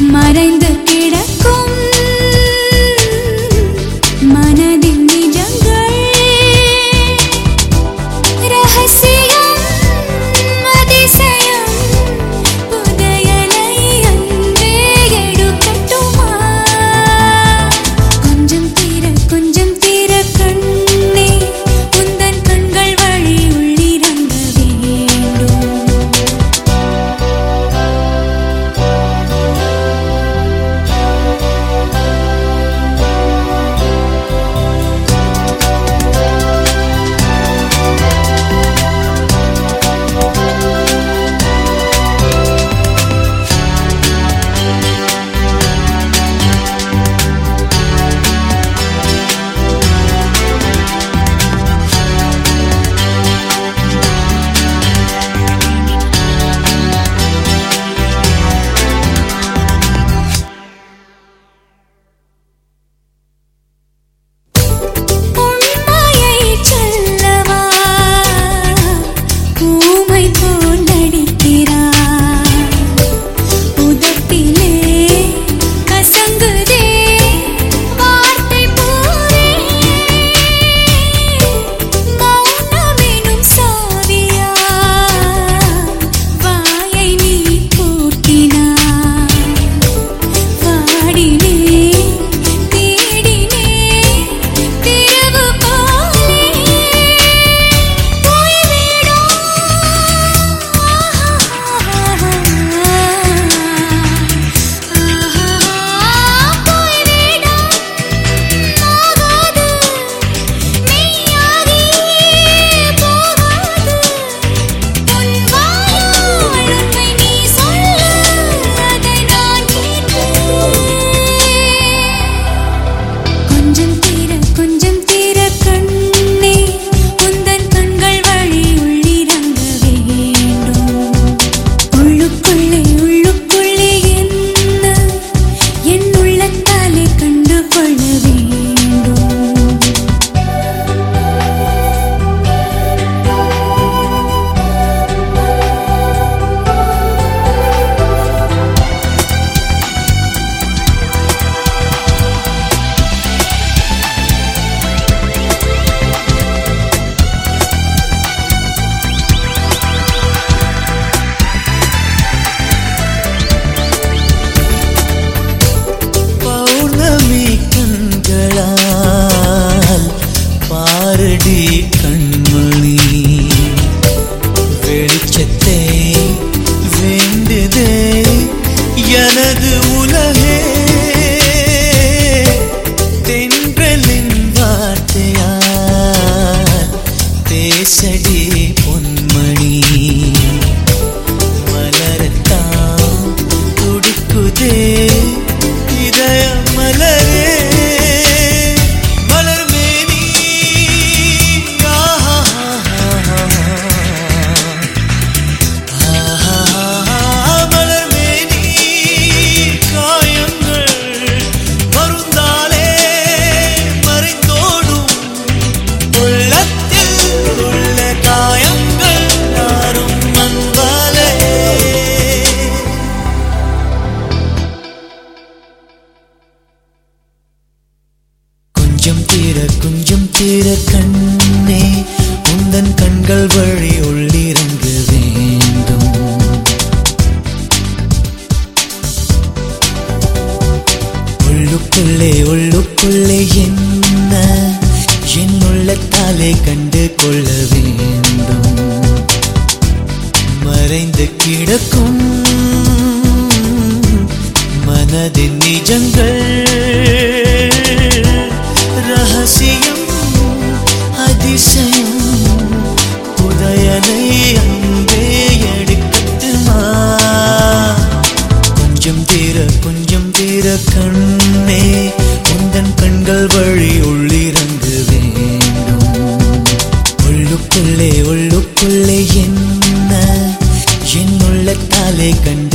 மறைந்து கிடக்கும். ولا هي திறக்கும் திற கண்ணே உந்தன் கண்கள் வழி உள்ளிறங்க வேண்டும். உள்ளுக்குள்ளே உள்ளுக்குள்ளே என்ன? என் உள்ளத்தாலே கண்டு கொள்ள வேண்டும். மறைந்து கிடக்கும் மனதின் நிஜங்கள். ரகசியம் அதிசயம் உதயனை அன்பே எடுக்கட்டுமா? கொஞ்சம் தீர கொஞ்சம் தீர கண்ணே உந்தன் கண்கள் வழி உள்ளிறங்கு வேண்டும். உள்ளுக்குள்ளே உள்ளுக்குள்ளே என்ன? என் உள்ளத்தாலே கண்